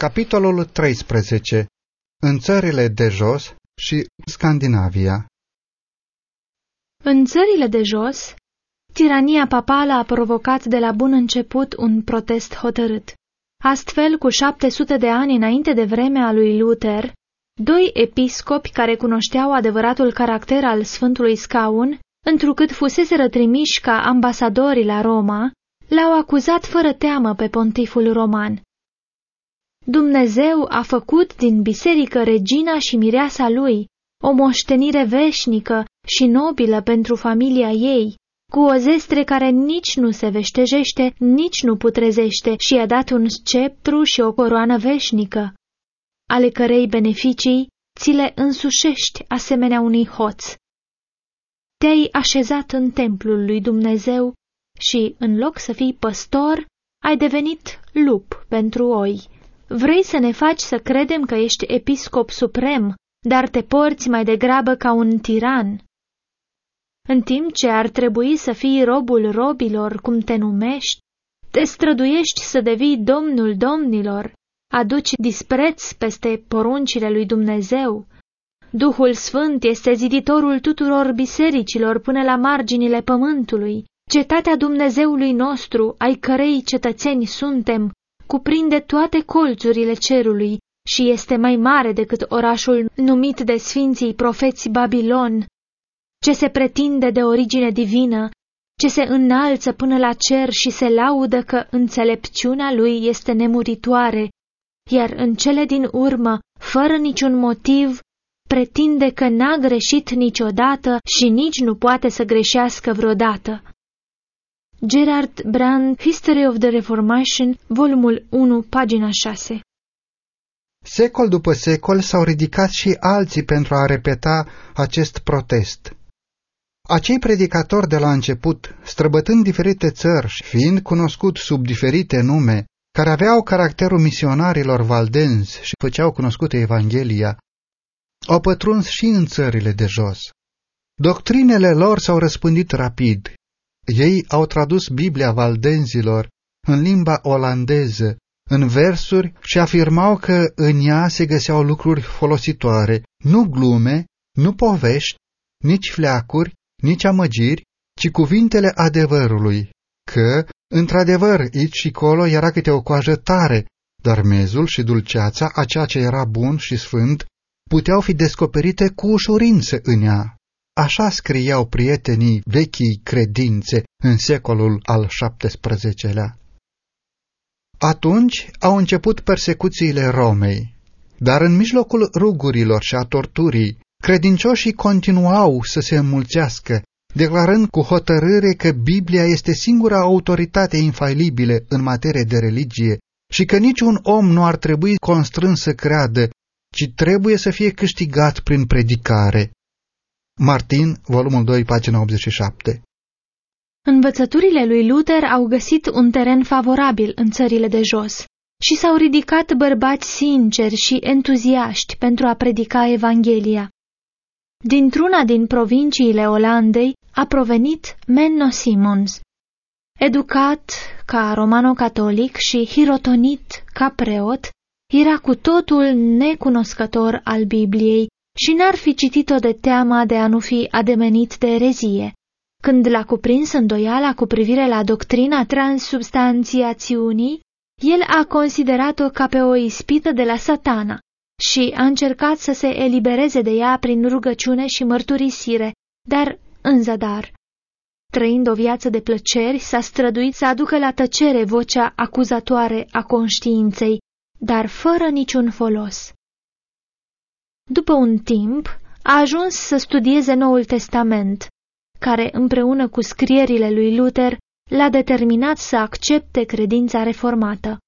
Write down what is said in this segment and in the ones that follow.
Capitolul 13. În țările de jos și Scandinavia. În țările de jos, tirania papală a provocat de la bun început un protest hotărât. Astfel, cu 700 de ani înainte de vremea lui Luther, doi episcopi care cunoșteau adevăratul caracter al Sfântului Scaun, întrucât fuseseră trimiși ca ambasadori la Roma, l-au acuzat fără teamă pe pontiful roman. Dumnezeu a făcut din biserică regina și mireasa lui, o moștenire veșnică și nobilă pentru familia ei, cu o zestre care nici nu se veștejește, nici nu putrezește și i-a dat un sceptru și o coroană veșnică, ale cărei beneficii ți le însușești asemenea unui hoț. Te-ai așezat în templul lui Dumnezeu și, în loc să fii păstor, ai devenit lup pentru oi. Vrei să ne faci să credem că ești episcop suprem, dar te porți mai degrabă ca un tiran. În timp ce ar trebui să fii robul robilor, cum te numești, te străduiești să devii domnul domnilor, aduci dispreț peste poruncile lui Dumnezeu. Duhul Sfânt este ziditorul tuturor bisericilor până la marginile pământului. Cetatea Dumnezeului nostru, ai cărei cetățeni suntem, cuprinde toate colțurile cerului și este mai mare decât orașul numit de sfinții profeți Babilon, ce se pretinde de origine divină, ce se înalță până la cer și se laudă că înțelepciunea lui este nemuritoare, iar în cele din urmă, fără niciun motiv, pretinde că n-a greșit niciodată și nici nu poate să greșească vreodată. Gerard Brand, History of the Reformation, volumul 1, pagina 6 Secol după secol s-au ridicat și alții pentru a repeta acest protest. Acei predicatori de la început, străbătând diferite țări și fiind cunoscut sub diferite nume, care aveau caracterul misionarilor valdenzi și făceau cunoscute Evanghelia, au pătruns și în țările de jos. Doctrinele lor s-au răspândit rapid ei au tradus Biblia valdenzilor în limba olandeză, în versuri și afirmau că în ea se găseau lucruri folositoare, nu glume, nu povești, nici fleacuri, nici amăgiri, ci cuvintele adevărului, că, într-adevăr, aici și colo era câte o coajă tare, dar mezul și dulceața, a ceea ce era bun și sfânt, puteau fi descoperite cu ușurință în ea. Așa scriau prietenii vechii credințe în secolul al XVII-lea. Atunci au început persecuțiile Romei, dar în mijlocul rugurilor și a torturii, credincioșii continuau să se înmulțească, declarând cu hotărâre că Biblia este singura autoritate infailibilă în materie de religie și că niciun om nu ar trebui constrâns să creadă, ci trebuie să fie câștigat prin predicare. Martin, volumul 2, pagina 87 Învățăturile lui Luther au găsit un teren favorabil în țările de jos și s-au ridicat bărbați sinceri și entuziaști pentru a predica Evanghelia. Dintr-una din provinciile Olandei a provenit Menno Simons. Educat ca romano-catolic și hirotonit ca preot, era cu totul necunoscător al Bibliei și n-ar fi citit-o de teama de a nu fi ademenit de erezie. Când l-a cuprins îndoiala cu privire la doctrina transubstanțiațiunii, el a considerat-o ca pe o ispită de la satana și a încercat să se elibereze de ea prin rugăciune și mărturisire, dar în zadar. Trăind o viață de plăceri, s-a străduit să aducă la tăcere vocea acuzatoare a conștiinței, dar fără niciun folos. După un timp, a ajuns să studieze Noul Testament, care, împreună cu scrierile lui Luther, l-a determinat să accepte credința reformată.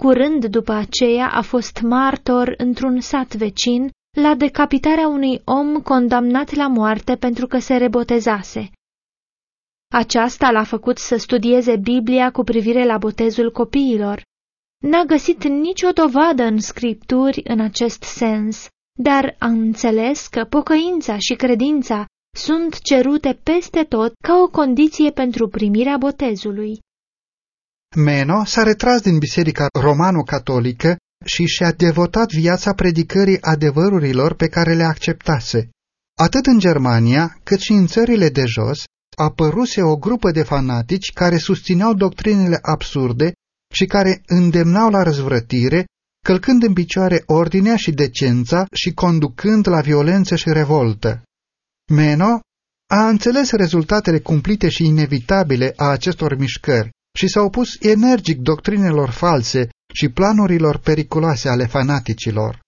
Curând după aceea a fost martor într-un sat vecin la decapitarea unui om condamnat la moarte pentru că se rebotezase. Aceasta l-a făcut să studieze Biblia cu privire la botezul copiilor N-a găsit nicio dovadă în scripturi în acest sens, dar a înțeles că pocăința și credința sunt cerute peste tot ca o condiție pentru primirea botezului. Meno s-a retras din biserica romano-catolică și și-a devotat viața predicării adevărurilor pe care le acceptase. Atât în Germania, cât și în țările de jos, apăruse o grupă de fanatici care susțineau doctrinele absurde și care îndemnau la răzvrătire, călcând în picioare ordinea și decența și conducând la violență și revoltă. Meno a înțeles rezultatele cumplite și inevitabile a acestor mișcări și s-a opus energic doctrinelor false și planurilor periculoase ale fanaticilor.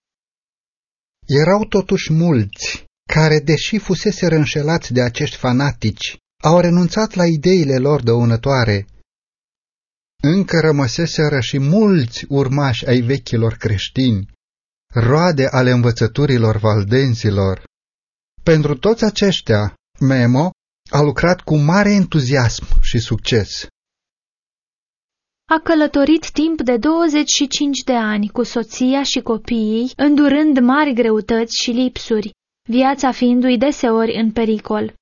Erau totuși mulți care, deși fusese înșelați de acești fanatici, au renunțat la ideile lor dăunătoare. Încă rămăseseră și mulți urmași ai vechilor creștini, roade ale învățăturilor valdenților. Pentru toți aceștia, Memo a lucrat cu mare entuziasm și succes. A călătorit timp de 25 de ani cu soția și copiii, îndurând mari greutăți și lipsuri, viața fiindu-i deseori în pericol.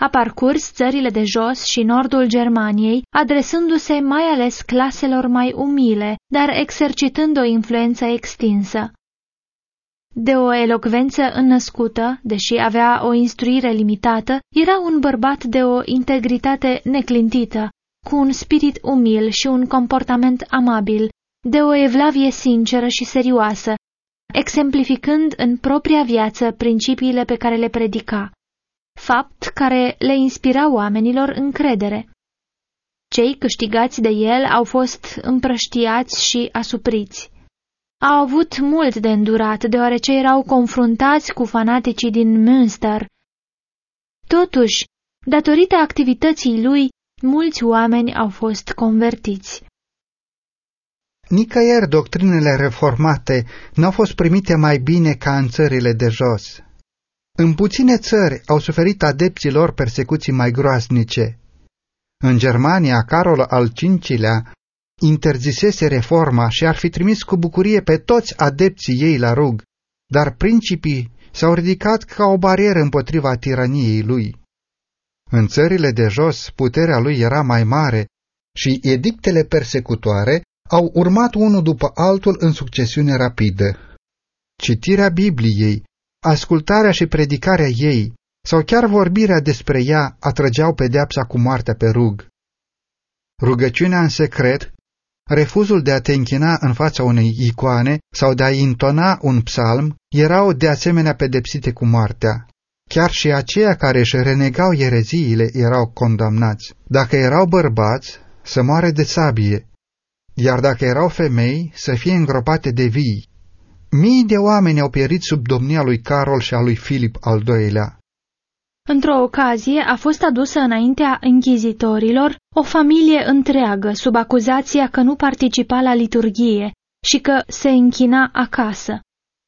A parcurs țările de jos și nordul Germaniei, adresându-se mai ales claselor mai umile, dar exercitând o influență extinsă. De o elocvență înnăscută, deși avea o instruire limitată, era un bărbat de o integritate neclintită, cu un spirit umil și un comportament amabil, de o evlavie sinceră și serioasă, exemplificând în propria viață principiile pe care le predica, fapt care le inspira oamenilor încredere. Cei câștigați de el au fost împrăștiați și asupriți. Au avut mult de îndurat, deoarece erau confruntați cu fanaticii din Münster. Totuși, datorită activității lui, mulți oameni au fost convertiți. Nicăieri doctrinele reformate n-au fost primite mai bine ca în țările de jos. În puține țări au suferit adepților persecuții mai groaznice. În Germania, Carol al V-lea interzisese reforma și ar fi trimis cu bucurie pe toți adepții ei la rug, dar principii s-au ridicat ca o barieră împotriva tiraniei lui. În țările de jos, puterea lui era mai mare și edictele persecutoare au urmat unul după altul în succesiune rapidă. Citirea Bibliei, ascultarea și predicarea ei, sau chiar vorbirea despre ea atrăgeau pedeapsa cu moartea pe rug. Rugăciunea în secret, refuzul de a te închina în fața unei icoane sau de a intona un psalm erau de asemenea pedepsite cu moartea. Chiar și aceia care își renegau ereziile erau condamnați. Dacă erau bărbați, să moare de sabie, iar dacă erau femei, să fie îngropate de vii. Mii de oameni au pierit sub domnia lui Carol și a lui Filip al doilea. Într-o ocazie a fost adusă înaintea închizitorilor o familie întreagă sub acuzația că nu participa la liturghie și că se închina acasă.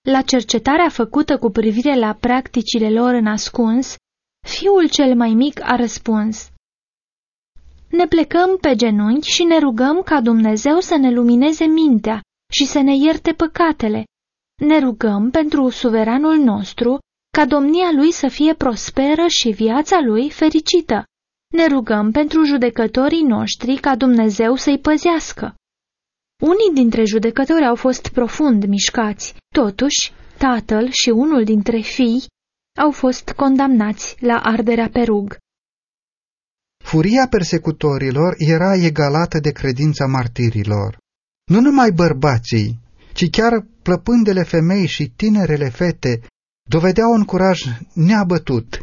La cercetarea făcută cu privire la practicile lor în ascuns, fiul cel mai mic a răspuns. Ne plecăm pe genunchi și ne rugăm ca Dumnezeu să ne lumineze mintea și să ne ierte păcatele. Ne rugăm pentru suveranul nostru ca domnia lui să fie prosperă și viața lui fericită. Ne rugăm pentru judecătorii noștri ca Dumnezeu să-i păzească. Unii dintre judecători au fost profund mișcați, totuși, tatăl și unul dintre fii au fost condamnați la arderea pe rug. Furia persecutorilor era egalată de credința martirilor. Nu numai bărbații, ci chiar plăpândele femei și tinerele fete dovedeau un curaj neabătut.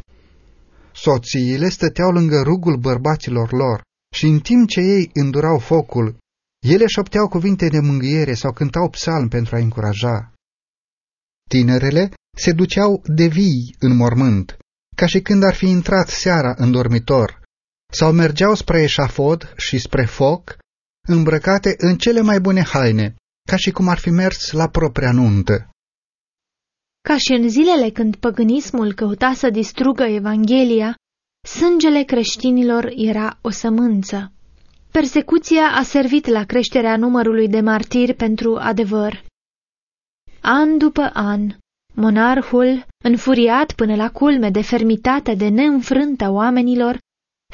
Soțiile stăteau lângă rugul bărbaților lor și în timp ce ei îndurau focul, ele șopteau cuvinte de mângâiere sau cântau psalm pentru a încuraja. Tinerele se duceau de vii în mormânt, ca și când ar fi intrat seara în dormitor, sau mergeau spre eșafod și spre foc, îmbrăcate în cele mai bune haine, ca și cum ar fi mers la propria nuntă. Ca și în zilele când păgânismul căuta să distrugă Evanghelia, sângele creștinilor era o sămânță. Persecuția a servit la creșterea numărului de martiri pentru adevăr. An după an, monarhul, înfuriat până la culme de fermitate de neînfrântă oamenilor,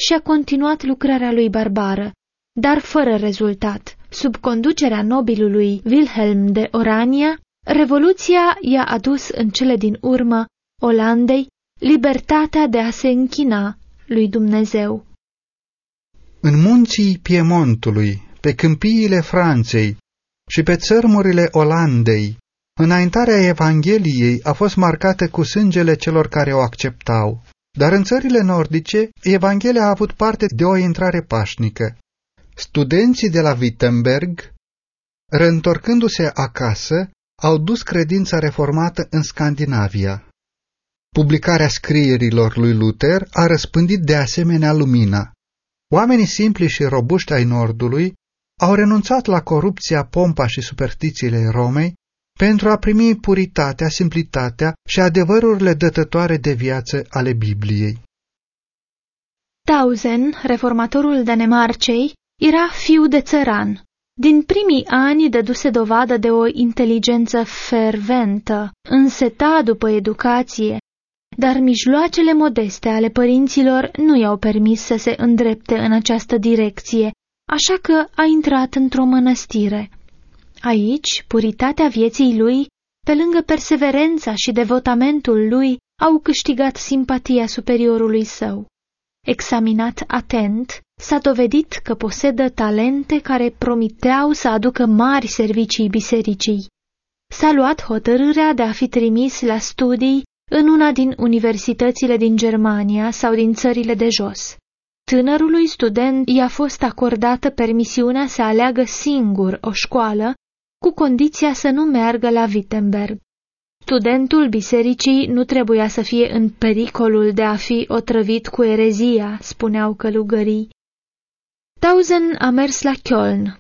și-a continuat lucrarea lui barbară, dar fără rezultat. Sub conducerea nobilului Wilhelm de Orania, Revoluția i-a adus în cele din urmă Olandei libertatea de a se închina lui Dumnezeu. În munții Piemontului, pe câmpiile Franței și pe țărmurile Olandei, înaintarea Evangheliei a fost marcată cu sângele celor care o acceptau. Dar în țările nordice, Evanghelia a avut parte de o intrare pașnică. Studenții de la Wittenberg, reîntorcându-se acasă, au dus credința reformată în Scandinavia. Publicarea scrierilor lui Luther a răspândit de asemenea lumina. Oamenii simpli și robuști ai Nordului au renunțat la corupția, pompa și superstițiile Romei pentru a primi puritatea, simplitatea și adevărurile dătătoare de viață ale Bibliei. Tausen, reformatorul Danemarcei, era fiu de țăran. Din primii ani dăduse dovadă de o inteligență ferventă, înseta după educație, dar mijloacele modeste ale părinților nu i-au permis să se îndrepte în această direcție, așa că a intrat într-o mănăstire. Aici, puritatea vieții lui, pe lângă perseverența și devotamentul lui, au câștigat simpatia superiorului său. Examinat atent, s-a dovedit că posedă talente care promiteau să aducă mari servicii bisericii. S-a luat hotărârea de a fi trimis la studii în una din universitățile din Germania sau din țările de jos. Tânărului student i-a fost acordată permisiunea să aleagă singur o școală, cu condiția să nu meargă la Wittenberg. Studentul bisericii nu trebuia să fie în pericolul de a fi otrăvit cu erezia, spuneau călugării. Tausen a mers la Köln,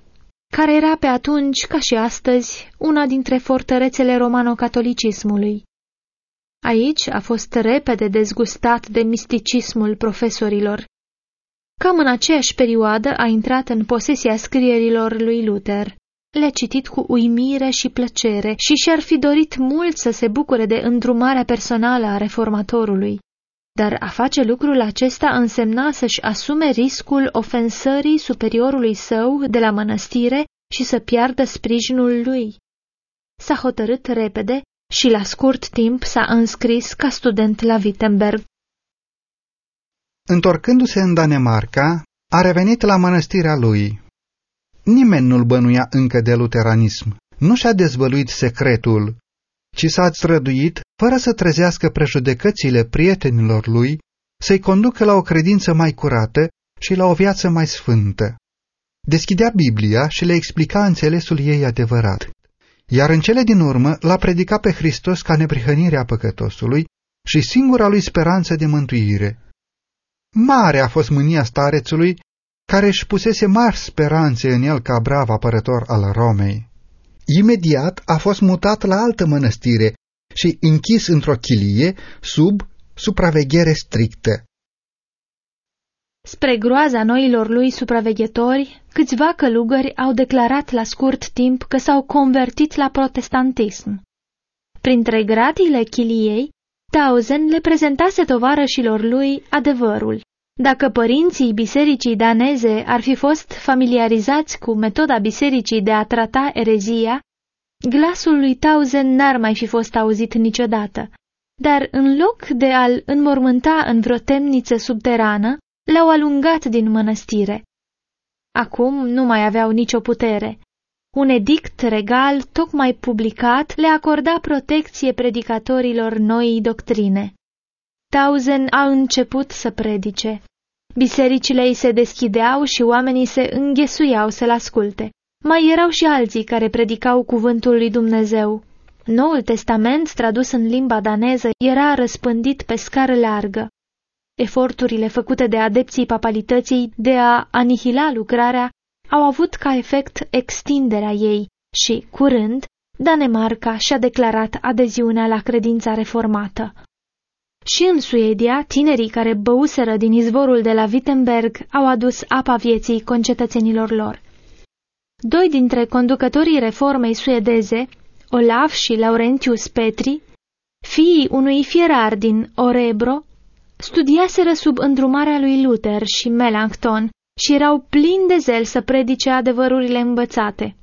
care era pe atunci, ca și astăzi, una dintre fortărețele romano-catolicismului. Aici a fost repede dezgustat de misticismul profesorilor. Cam în aceeași perioadă a intrat în posesia scrierilor lui Luther. Le-a citit cu uimire și plăcere și și-ar fi dorit mult să se bucure de îndrumarea personală a reformatorului. Dar a face lucrul acesta însemna să-și asume riscul ofensării superiorului său de la mănăstire și să piardă sprijinul lui. S-a hotărât repede și la scurt timp s-a înscris ca student la Wittenberg. Întorcându-se în Danemarca, a revenit la mănăstirea lui. Nimeni nu-l bănuia încă de luteranism, nu și-a dezvăluit secretul, ci s-a străduit, fără să trezească prejudecățile prietenilor lui, să-i conducă la o credință mai curată și la o viață mai sfântă. Deschidea Biblia și le explica înțelesul ei adevărat iar în cele din urmă l-a predicat pe Hristos ca neprihănirea păcătosului și singura lui speranță de mântuire. Mare a fost mânia starețului, care își pusese mari speranțe în el ca brav apărător al Romei. Imediat a fost mutat la altă mănăstire și închis într-o chilie sub supraveghere strictă. Spre groaza noilor lui supraveghetori, câțiva călugări au declarat la scurt timp că s-au convertit la protestantism. Printre gratiile chiliei, Tausen le prezentase tovarășilor lui adevărul. Dacă părinții bisericii daneze ar fi fost familiarizați cu metoda bisericii de a trata erezia, glasul lui Tausen n-ar mai fi fost auzit niciodată. Dar în loc de a-l înmormânta în vreo temniță subterană, le-au alungat din mănăstire. Acum nu mai aveau nicio putere. Un edict regal, tocmai publicat, le acorda protecție predicatorilor noii doctrine. Tausen a început să predice. Bisericile îi se deschideau și oamenii se înghesuiau să-l asculte. Mai erau și alții care predicau cuvântul lui Dumnezeu. Noul Testament, tradus în limba daneză, era răspândit pe scară largă. Eforturile făcute de adepții papalității de a anihila lucrarea au avut ca efect extinderea ei și, curând, Danemarca și-a declarat adeziunea la credința reformată. Și în Suedia, tinerii care băuseră din izvorul de la Wittenberg au adus apa vieții concetățenilor lor. Doi dintre conducătorii reformei suedeze, Olaf și Laurentius Petri, fiii unui fierar din Orebro, Studiaseră sub îndrumarea lui Luther și Melanchthon și erau plini de zel să predice adevărurile învățate.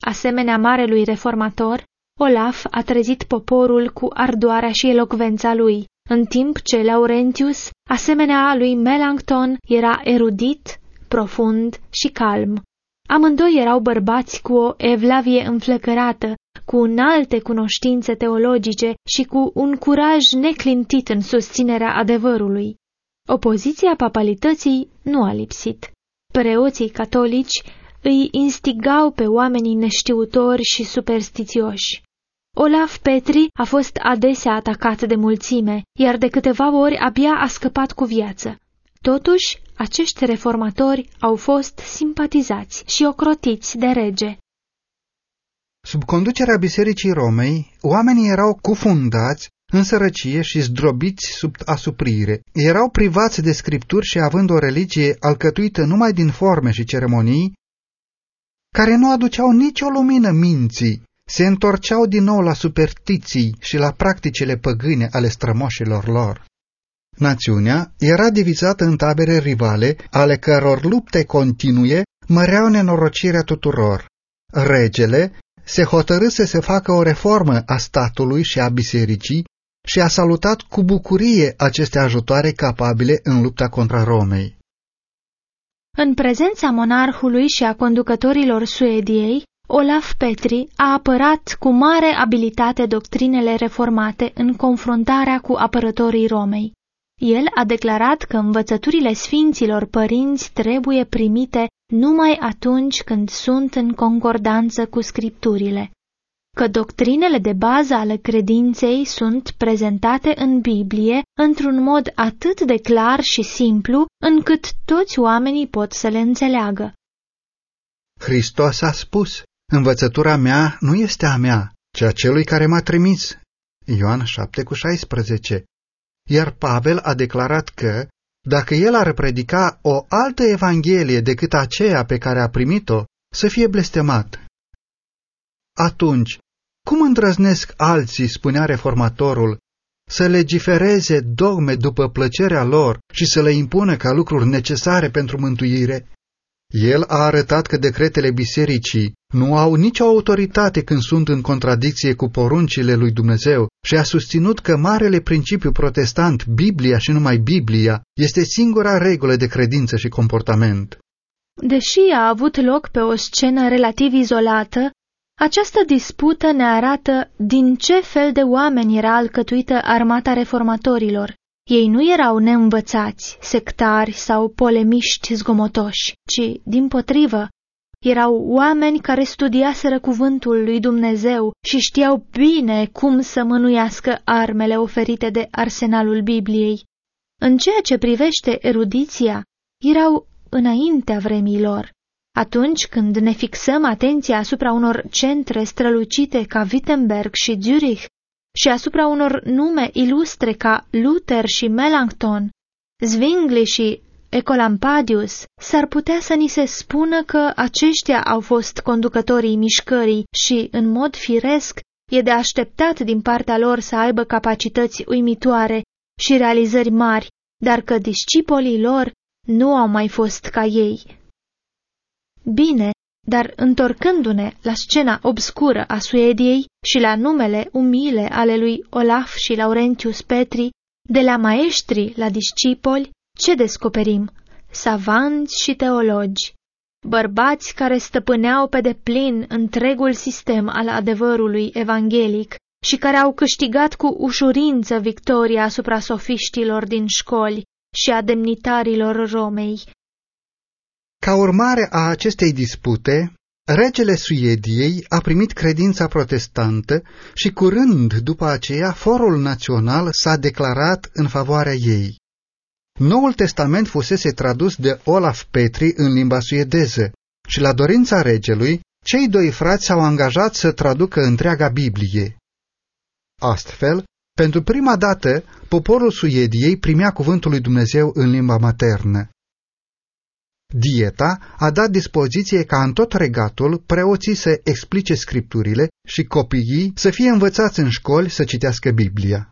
Asemenea marelui reformator, Olaf a trezit poporul cu ardoarea și elocvența lui, în timp ce Laurentius, asemenea lui Melanchthon, era erudit, profund și calm. Amândoi erau bărbați cu o evlavie înflăcărată, cu înalte cunoștințe teologice și cu un curaj neclintit în susținerea adevărului. Opoziția papalității nu a lipsit. Preoții catolici îi instigau pe oamenii neștiutori și superstițioși. Olaf Petri a fost adesea atacat de mulțime, iar de câteva ori abia a scăpat cu viață. Totuși, acești reformatori au fost simpatizați și ocrotiți de rege. Sub conducerea Bisericii Romei, oamenii erau cufundați în sărăcie și zdrobiți sub asuprire. Erau privați de scripturi și având o religie alcătuită numai din forme și ceremonii, care nu aduceau nicio lumină minții, se întorceau din nou la superstiții și la practicile păgâne ale strămoșilor lor. Națiunea era divizată în tabere rivale, ale căror lupte continue măreau nenorocirea tuturor. Regele se hotărâse să facă o reformă a statului și a bisericii și a salutat cu bucurie aceste ajutoare capabile în lupta contra Romei. În prezența monarhului și a conducătorilor Suediei, Olaf Petri a apărat cu mare abilitate doctrinele reformate în confruntarea cu apărătorii Romei. El a declarat că învățăturile sfinților părinți trebuie primite numai atunci când sunt în concordanță cu scripturile, că doctrinele de bază ale credinței sunt prezentate în Biblie într-un mod atât de clar și simplu încât toți oamenii pot să le înțeleagă. Hristos a spus, învățătura mea nu este a mea, ci a celui care m-a trimis. Ioan 7 cu 16 iar Pavel a declarat că, dacă el ar predica o altă evanghelie decât aceea pe care a primit-o, să fie blestemat. Atunci, cum îndrăznesc alții, spunea reformatorul, să legifereze dogme după plăcerea lor și să le impună ca lucruri necesare pentru mântuire? El a arătat că decretele bisericii nu au nicio autoritate când sunt în contradicție cu poruncile lui Dumnezeu și a susținut că marele principiu protestant, Biblia și numai Biblia, este singura regulă de credință și comportament. Deși a avut loc pe o scenă relativ izolată, această dispută ne arată din ce fel de oameni era alcătuită armata reformatorilor ei nu erau neînvățați, sectari sau polemiști zgomotoși, ci, din potrivă, erau oameni care studiaseră cuvântul lui Dumnezeu și știau bine cum să mânuiască armele oferite de arsenalul Bibliei. În ceea ce privește erudiția, erau înaintea vremilor. Atunci când ne fixăm atenția asupra unor centre strălucite ca Wittenberg și Zurich, și asupra unor nume ilustre ca Luther și Melanchthon, Zwingli și Ecolampadius, s-ar putea să ni se spună că aceștia au fost conducătorii mișcării și, în mod firesc, e de așteptat din partea lor să aibă capacități uimitoare și realizări mari, dar că discipolii lor nu au mai fost ca ei. Bine, dar întorcându-ne la scena obscură a Suediei și la numele umile ale lui Olaf și Laurentius Petri, de la maestri la discipoli, ce descoperim? Savanți și teologi, bărbați care stăpâneau pe deplin întregul sistem al adevărului evanghelic și care au câștigat cu ușurință victoria asupra sofiștilor din școli și a demnitarilor Romei, ca urmare a acestei dispute, regele Suediei a primit credința protestantă și curând după aceea forul național s-a declarat în favoarea ei. Noul testament fusese tradus de Olaf Petri în limba suedeză și la dorința regelui, cei doi frați s-au angajat să traducă întreaga Biblie. Astfel, pentru prima dată, poporul Suediei primea cuvântul lui Dumnezeu în limba maternă. Dieta a dat dispoziție ca în tot regatul preoții să explice scripturile și copiii să fie învățați în școli să citească Biblia.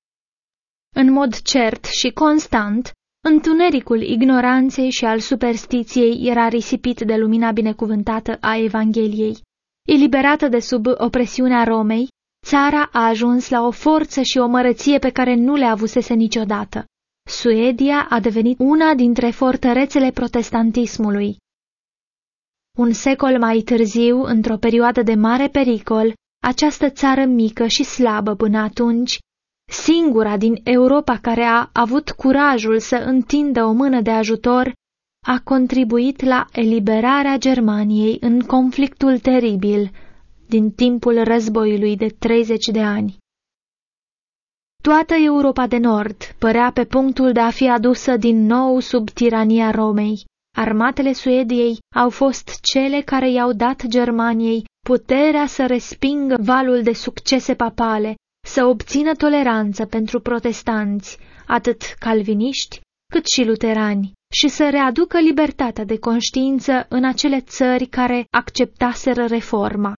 În mod cert și constant, Întunericul ignoranței și al superstiției era risipit de lumina binecuvântată a Evangheliei. Eliberată de sub opresiunea Romei, țara a ajuns la o forță și o mărăție pe care nu le avusese niciodată. Suedia a devenit una dintre fortărețele protestantismului. Un secol mai târziu, într-o perioadă de mare pericol, această țară mică și slabă până atunci, singura din Europa care a avut curajul să întindă o mână de ajutor, a contribuit la eliberarea Germaniei în conflictul teribil din timpul războiului de 30 de ani. Toată Europa de Nord părea pe punctul de a fi adusă din nou sub tirania Romei. Armatele Suediei au fost cele care i-au dat Germaniei puterea să respingă valul de succese papale, să obțină toleranță pentru protestanți, atât calviniști cât și luterani, și să readucă libertatea de conștiință în acele țări care acceptaseră reforma.